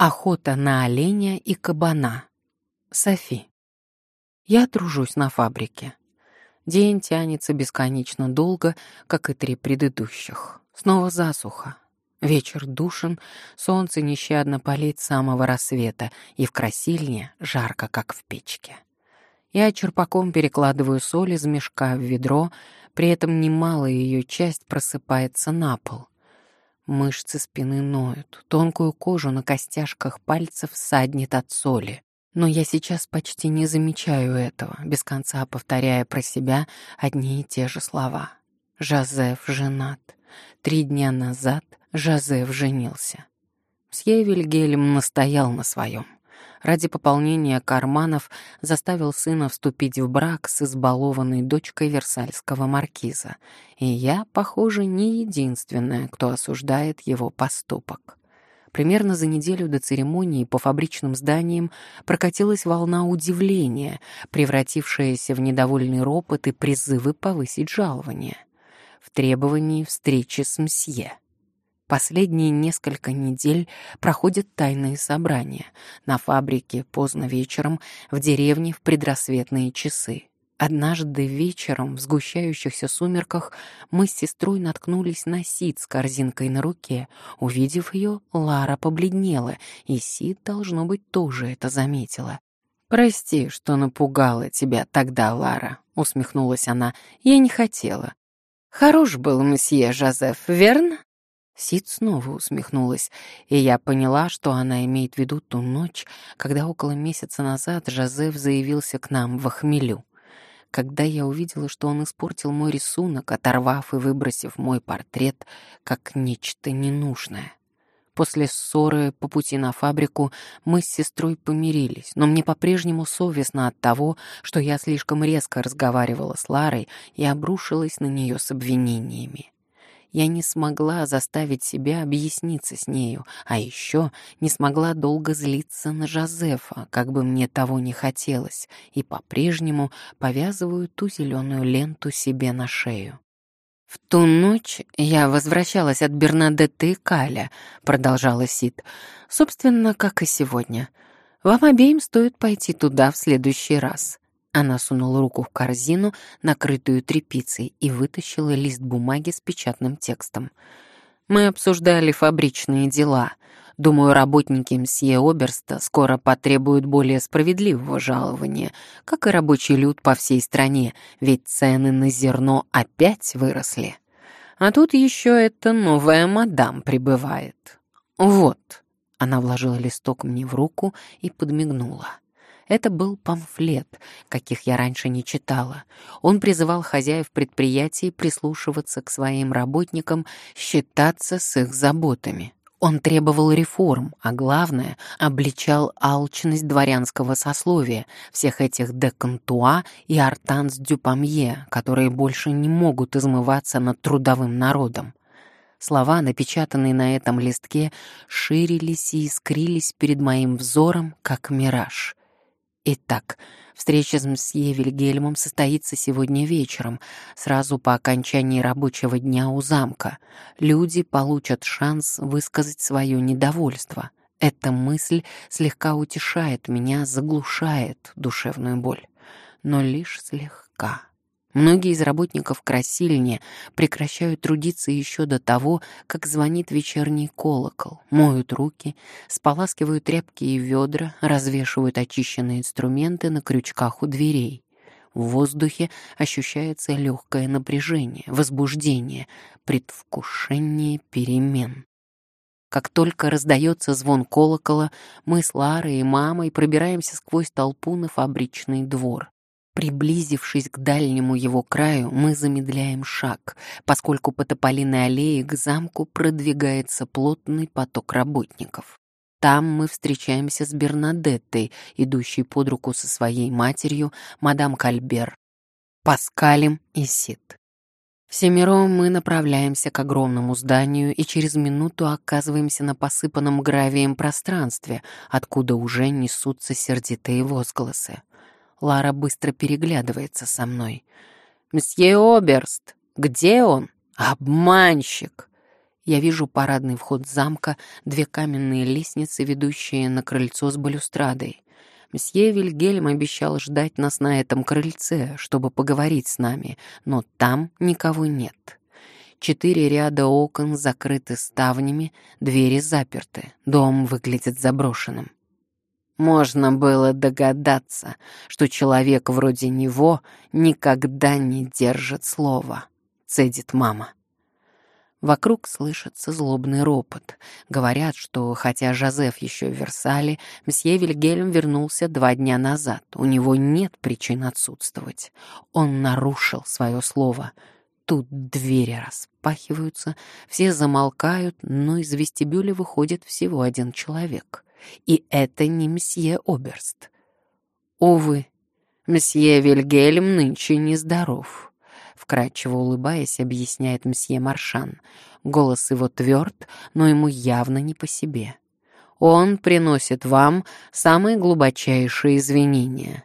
Охота на оленя и кабана. Софи. Я тружусь на фабрике. День тянется бесконечно долго, как и три предыдущих. Снова засуха. Вечер душен, солнце нещадно палит с самого рассвета, и в красильне жарко, как в печке. Я черпаком перекладываю соль из мешка в ведро, при этом немалая ее часть просыпается на пол. Мышцы спины ноют, тонкую кожу на костяшках пальцев саднет от соли. Но я сейчас почти не замечаю этого, без конца повторяя про себя одни и те же слова. Жозеф женат. Три дня назад Жозеф женился. Мсье Вильгельм настоял на своем ради пополнения карманов заставил сына вступить в брак с избалованной дочкой Версальского маркиза, и я, похоже, не единственная, кто осуждает его поступок. Примерно за неделю до церемонии по фабричным зданиям прокатилась волна удивления, превратившаяся в недовольный ропот и призывы повысить жалование. В требовании встречи с мсье. Последние несколько недель проходят тайные собрания. На фабрике поздно вечером, в деревне в предрассветные часы. Однажды вечером в сгущающихся сумерках мы с сестрой наткнулись на Сид с корзинкой на руке. Увидев ее, Лара побледнела, и Сид, должно быть, тоже это заметила. «Прости, что напугала тебя тогда, Лара», — усмехнулась она. «Я не хотела». «Хорош был месье Жозеф, верно?» Сид снова усмехнулась, и я поняла, что она имеет в виду ту ночь, когда около месяца назад Жозеф заявился к нам в хмелю. Когда я увидела, что он испортил мой рисунок, оторвав и выбросив мой портрет как нечто ненужное. После ссоры по пути на фабрику мы с сестрой помирились, но мне по-прежнему совестно от того, что я слишком резко разговаривала с Ларой и обрушилась на нее с обвинениями я не смогла заставить себя объясниться с нею, а еще не смогла долго злиться на Жозефа, как бы мне того не хотелось, и по-прежнему повязываю ту зеленую ленту себе на шею. «В ту ночь я возвращалась от Бернадетты и Каля», — продолжала Сид. «Собственно, как и сегодня. Вам обеим стоит пойти туда в следующий раз. Она сунула руку в корзину, накрытую тряпицей, и вытащила лист бумаги с печатным текстом. «Мы обсуждали фабричные дела. Думаю, работники мсье Оберста скоро потребуют более справедливого жалования, как и рабочий люд по всей стране, ведь цены на зерно опять выросли. А тут еще эта новая мадам прибывает. Вот». Она вложила листок мне в руку и подмигнула. Это был памфлет, каких я раньше не читала. Он призывал хозяев предприятий прислушиваться к своим работникам, считаться с их заботами. Он требовал реформ, а главное, обличал алчность дворянского сословия, всех этих декантуа и артанс дюпамье, которые больше не могут измываться над трудовым народом. Слова, напечатанные на этом листке, ширились и искрились перед моим взором, как мираж. Итак, встреча с мсье Вильгельмом состоится сегодня вечером, сразу по окончании рабочего дня у замка. Люди получат шанс высказать свое недовольство. Эта мысль слегка утешает меня, заглушает душевную боль. Но лишь слегка. Многие из работников красильни прекращают трудиться еще до того, как звонит вечерний колокол, моют руки, споласкивают тряпки и ведра, развешивают очищенные инструменты на крючках у дверей. В воздухе ощущается легкое напряжение, возбуждение, предвкушение перемен. Как только раздается звон колокола, мы с Ларой и мамой пробираемся сквозь толпу на фабричный двор. Приблизившись к дальнему его краю, мы замедляем шаг, поскольку по тополиной аллее к замку продвигается плотный поток работников. Там мы встречаемся с Бернадеттой, идущей под руку со своей матерью, мадам Кальбер, Паскалем и Сид. Всемиром мы направляемся к огромному зданию и через минуту оказываемся на посыпанном гравием пространстве, откуда уже несутся сердитые возгласы. Лара быстро переглядывается со мной. «Мсье Оберст, где он? Обманщик!» Я вижу парадный вход замка, две каменные лестницы, ведущие на крыльцо с балюстрадой. Мсье Вильгельм обещал ждать нас на этом крыльце, чтобы поговорить с нами, но там никого нет. Четыре ряда окон закрыты ставнями, двери заперты, дом выглядит заброшенным. Можно было догадаться, что человек вроде него никогда не держит слова, цедит мама. Вокруг слышится злобный ропот. Говорят, что, хотя Жозеф еще в Версале, мсье Вильгельм вернулся два дня назад. У него нет причин отсутствовать. Он нарушил свое слово. Тут двери распахиваются, все замолкают, но из вестибюля выходит всего один человек. И это не мсье Оберст. Увы, мсье Вильгельм нынче нездоров вкрадчиво улыбаясь, объясняет мсье Маршан. Голос его тверд, но ему явно не по себе. Он приносит вам самые глубочайшие извинения.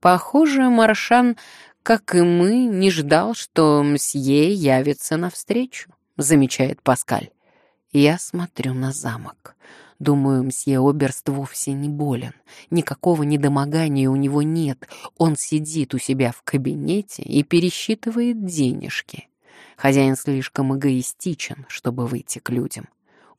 Похоже, Маршан, как и мы, не ждал, что мсье явится навстречу, замечает Паскаль. Я смотрю на замок. Думаю, мсье Оберст вовсе не болен. Никакого недомогания у него нет. Он сидит у себя в кабинете и пересчитывает денежки. Хозяин слишком эгоистичен, чтобы выйти к людям.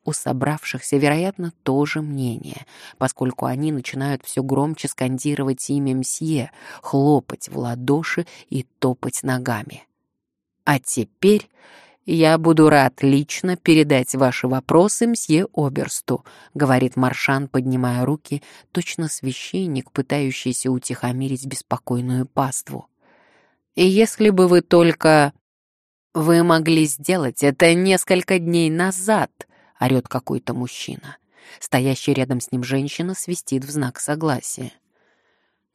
У собравшихся, вероятно, тоже мнение, поскольку они начинают все громче скандировать имя мсье, хлопать в ладоши и топать ногами. А теперь «Я буду рад лично передать ваши вопросы мсье Оберсту», говорит Маршан, поднимая руки, точно священник, пытающийся утихомирить беспокойную паству. «И если бы вы только...» «Вы могли сделать это несколько дней назад», — орёт какой-то мужчина. Стоящая рядом с ним женщина свистит в знак согласия.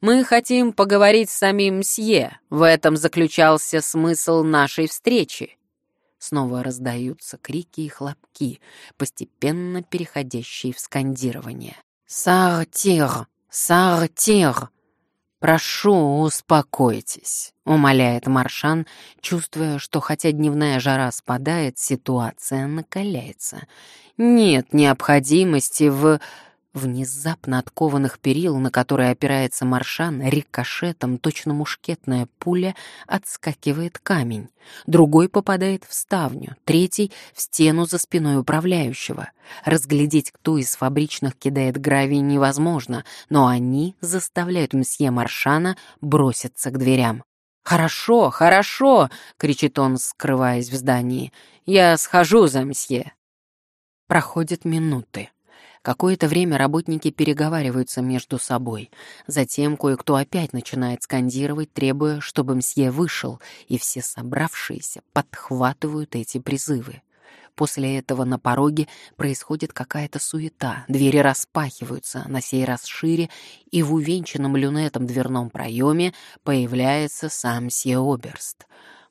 «Мы хотим поговорить с самим мсье. В этом заключался смысл нашей встречи», Снова раздаются крики и хлопки, постепенно переходящие в скандирование. «Сартир! Сартир!» «Прошу, успокойтесь», — умоляет Маршан, чувствуя, что хотя дневная жара спадает, ситуация накаляется. «Нет необходимости в...» Внезапно от кованых перил, на которые опирается маршан, рикошетом, точно мушкетная пуля, отскакивает камень. Другой попадает в ставню, третий — в стену за спиной управляющего. Разглядеть, кто из фабричных кидает гравий, невозможно, но они заставляют мсье Маршана броситься к дверям. «Хорошо, хорошо!» — кричит он, скрываясь в здании. «Я схожу за мсье!» Проходят минуты. Какое-то время работники переговариваются между собой. Затем кое-кто опять начинает скандировать, требуя, чтобы мсье вышел, и все собравшиеся подхватывают эти призывы. После этого на пороге происходит какая-то суета, двери распахиваются, на сей раз шире, и в увенчанном люнетом дверном проеме появляется сам Сье Оберст.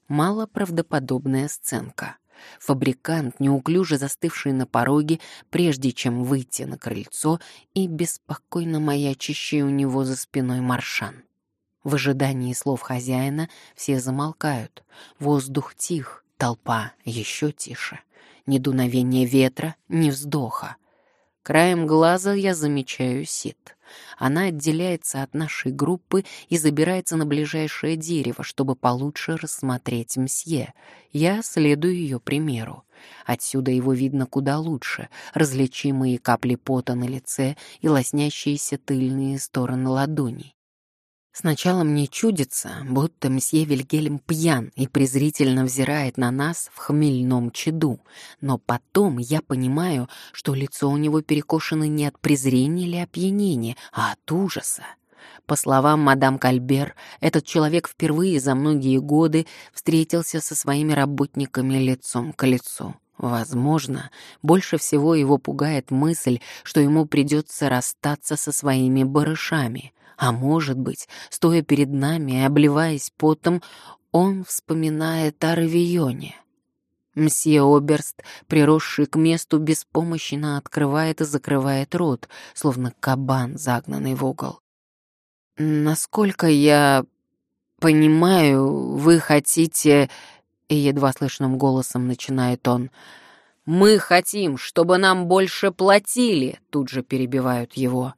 Малоправдоподобная сценка. Фабрикант, неуклюже застывший на пороге, прежде чем выйти на крыльцо, и беспокойно маячащий у него за спиной маршан. В ожидании слов хозяина все замолкают. Воздух тих, толпа еще тише. Ни дуновения ветра, ни вздоха. Краем глаза я замечаю Сид. Она отделяется от нашей группы и забирается на ближайшее дерево, чтобы получше рассмотреть мсье. Я следую ее примеру. Отсюда его видно куда лучше, различимые капли пота на лице и лоснящиеся тыльные стороны ладоней. Сначала мне чудится, будто мсье Вильгельм пьян и презрительно взирает на нас в хмельном чаду, но потом я понимаю, что лицо у него перекошено не от презрения или опьянения, а от ужаса. По словам мадам Кальбер, этот человек впервые за многие годы встретился со своими работниками лицом к лицу. Возможно, больше всего его пугает мысль, что ему придется расстаться со своими барышами — а может быть, стоя перед нами и обливаясь потом, он вспоминает о Равионе. Мсье Оберст, приросший к месту, беспомощно открывает и закрывает рот, словно кабан, загнанный в угол. «Насколько я понимаю, вы хотите...» Едва слышным голосом начинает он. «Мы хотим, чтобы нам больше платили», — тут же перебивают его.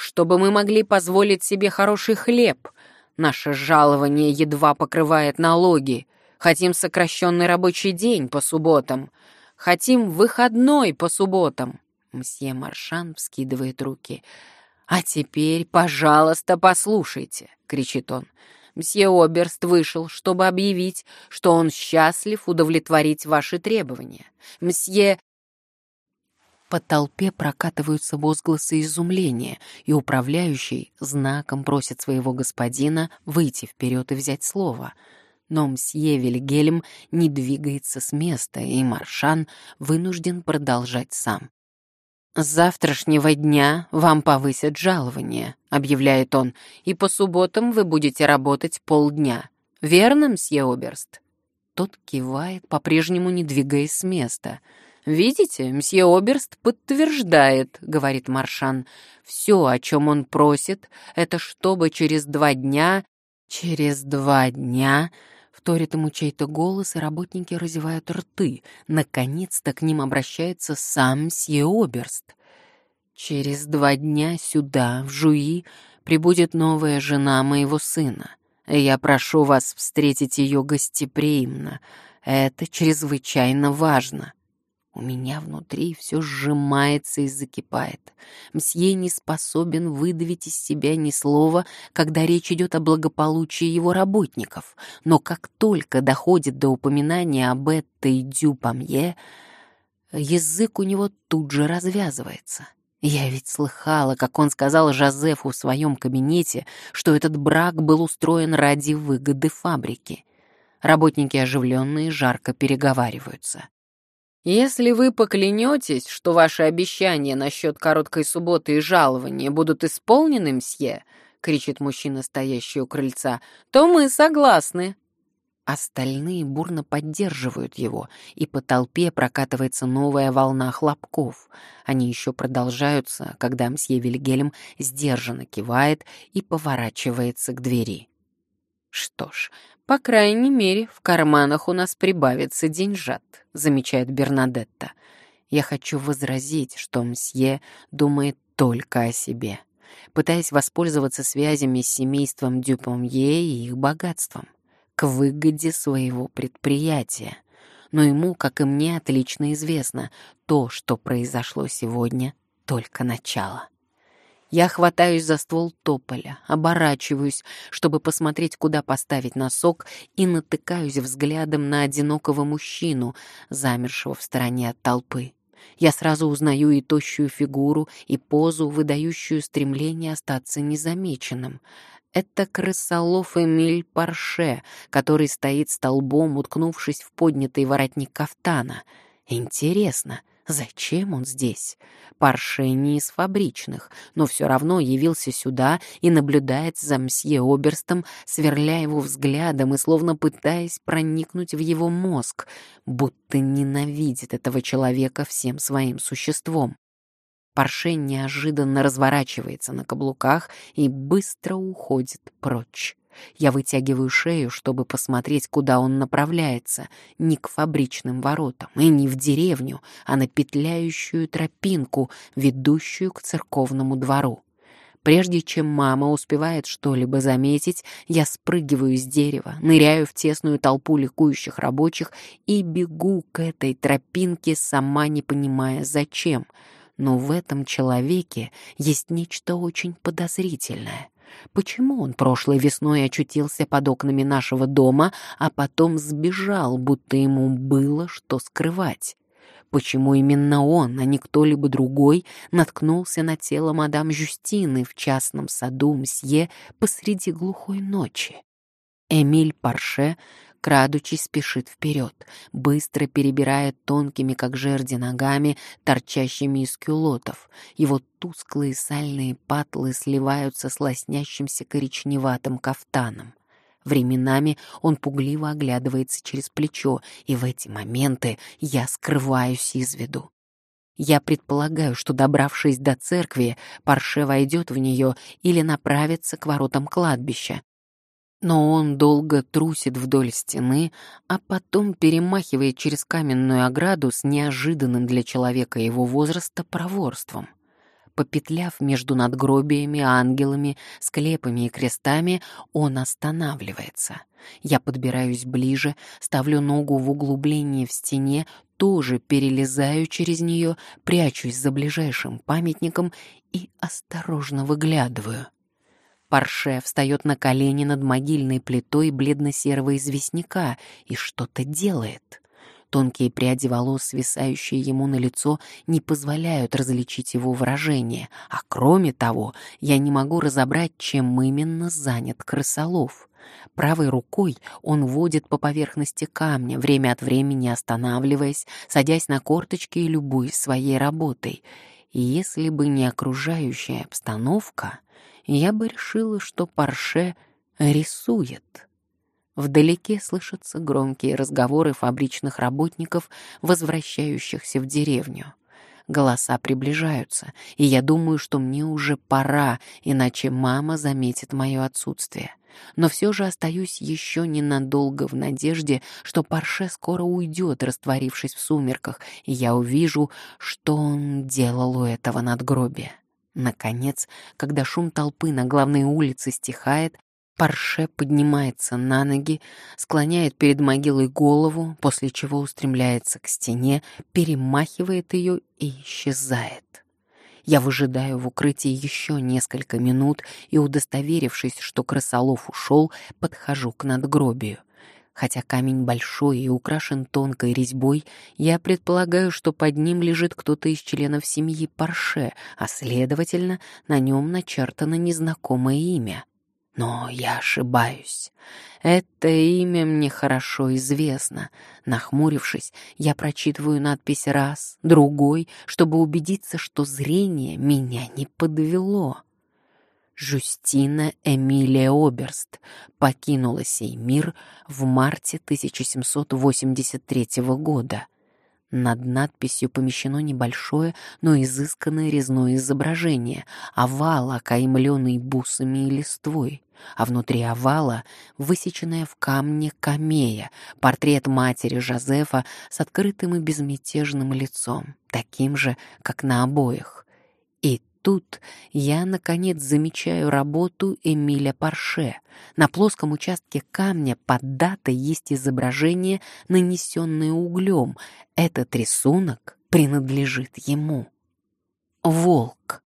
«Чтобы мы могли позволить себе хороший хлеб. Наше жалование едва покрывает налоги. Хотим сокращенный рабочий день по субботам. Хотим выходной по субботам». Мсье Маршан вскидывает руки. «А теперь, пожалуйста, послушайте», — кричит он. Мсье Оберст вышел, чтобы объявить, что он счастлив удовлетворить ваши требования. Мсье...» По толпе прокатываются возгласы изумления, и управляющий знаком просит своего господина выйти вперед и взять слово. Но мсье Вильгельм не двигается с места, и Маршан вынужден продолжать сам. «С завтрашнего дня вам повысят жалование», — объявляет он, «и по субботам вы будете работать полдня. Верно, мсье Оберст?» Тот кивает, по-прежнему не двигаясь с места. «Видите, мсье Оберст подтверждает», — говорит Маршан. «Все, о чем он просит, это чтобы через два дня...» «Через два дня...» Вторит ему чей-то голос, и работники разевают рты. Наконец-то к ним обращается сам Сье Оберст. «Через два дня сюда, в Жуи, прибудет новая жена моего сына. Я прошу вас встретить ее гостеприимно. Это чрезвычайно важно». У меня внутри все сжимается и закипает. Мсье не способен выдавить из себя ни слова, когда речь идет о благополучии его работников. Но как только доходит до упоминания об этой дюпамье, язык у него тут же развязывается. Я ведь слыхала, как он сказал Жозефу в своем кабинете, что этот брак был устроен ради выгоды фабрики. Работники оживленные жарко переговариваются. Если вы поклянетесь, что ваши обещания насчет короткой субботы и жалования будут исполнены, мсье, — кричит мужчина, стоящий у крыльца, — то мы согласны. Остальные бурно поддерживают его, и по толпе прокатывается новая волна хлопков. Они еще продолжаются, когда мсье Вильгельм сдержанно кивает и поворачивается к двери. Что ж, по крайней мере, в карманах у нас прибавится деньжат, замечает Бернадетта. Я хочу возразить, что мсье думает только о себе, пытаясь воспользоваться связями с семейством Дюпомье и их богатством, к выгоде своего предприятия. Но ему, как и мне, отлично известно, то, что произошло сегодня, только начало. Я хватаюсь за ствол тополя, оборачиваюсь, чтобы посмотреть, куда поставить носок, и натыкаюсь взглядом на одинокого мужчину, замершего в стороне от толпы. Я сразу узнаю и тощую фигуру, и позу, выдающую стремление остаться незамеченным. Это крысолов Эмиль Парше, который стоит столбом, уткнувшись в поднятый воротник кафтана. Интересно, Зачем он здесь? Парше не из фабричных, но все равно явился сюда и наблюдает за мсье Оберстом, сверля его взглядом и словно пытаясь проникнуть в его мозг, будто ненавидит этого человека всем своим существом. Парше неожиданно разворачивается на каблуках и быстро уходит прочь. Я вытягиваю шею, чтобы посмотреть, куда он направляется, не к фабричным воротам и не в деревню, а на петляющую тропинку, ведущую к церковному двору. Прежде чем мама успевает что-либо заметить, я спрыгиваю с дерева, ныряю в тесную толпу ликующих рабочих и бегу к этой тропинке, сама не понимая зачем. Но в этом человеке есть нечто очень подозрительное — Почему он прошлой весной очутился под окнами нашего дома, а потом сбежал, будто ему было что скрывать? Почему именно он, а не кто-либо другой, наткнулся на тело мадам Жюстины в частном саду мсье посреди глухой ночи? Эмиль Парше крадучись, спешит вперед, быстро перебирая тонкими, как жерди, ногами, торчащими из кюлотов. Его тусклые сальные патлы сливаются с лоснящимся коричневатым кафтаном. Временами он пугливо оглядывается через плечо, и в эти моменты я скрываюсь из виду. Я предполагаю, что, добравшись до церкви, Парше войдет в нее или направится к воротам кладбища. Но он долго трусит вдоль стены, а потом перемахивает через каменную ограду с неожиданным для человека его возраста проворством. Попетляв между надгробиями, ангелами, склепами и крестами, он останавливается. Я подбираюсь ближе, ставлю ногу в углубление в стене, тоже перелезаю через нее, прячусь за ближайшим памятником и осторожно выглядываю — Парше встает на колени над могильной плитой бледно-серого известняка и что-то делает. Тонкие пряди волос, свисающие ему на лицо, не позволяют различить его выражение, а кроме того, я не могу разобрать, чем именно занят крысолов. Правой рукой он водит по поверхности камня, время от времени останавливаясь, садясь на корточки и любуясь своей работой. И если бы не окружающая обстановка, я бы решила, что Парше рисует. Вдалеке слышатся громкие разговоры фабричных работников, возвращающихся в деревню. Голоса приближаются, и я думаю, что мне уже пора, иначе мама заметит мое отсутствие. Но все же остаюсь еще ненадолго в надежде, что Парше скоро уйдет, растворившись в сумерках, и я увижу, что он делал у этого надгробия. Наконец, когда шум толпы на главной улице стихает, Парше поднимается на ноги, склоняет перед могилой голову, после чего устремляется к стене, перемахивает ее и исчезает. Я выжидаю в укрытии еще несколько минут и, удостоверившись, что крысолов ушел, подхожу к надгробию. Хотя камень большой и украшен тонкой резьбой, я предполагаю, что под ним лежит кто-то из членов семьи Парше, а, следовательно, на нем начертано незнакомое имя. Но я ошибаюсь. Это имя мне хорошо известно. Нахмурившись, я прочитываю надпись раз, другой, чтобы убедиться, что зрение меня не подвело. Жюстина Эмилия Оберст покинула сей мир в марте 1783 года. Над надписью помещено небольшое, но изысканное резное изображение, овал, окаймленный бусами и листвой, а внутри овала высеченная в камне камея, портрет матери Жозефа с открытым и безмятежным лицом, таким же, как на обоих. И тут я, наконец, замечаю работу Эмиля Парше. На плоском участке камня под датой есть изображение, нанесенное углем. Этот рисунок принадлежит ему. Волк.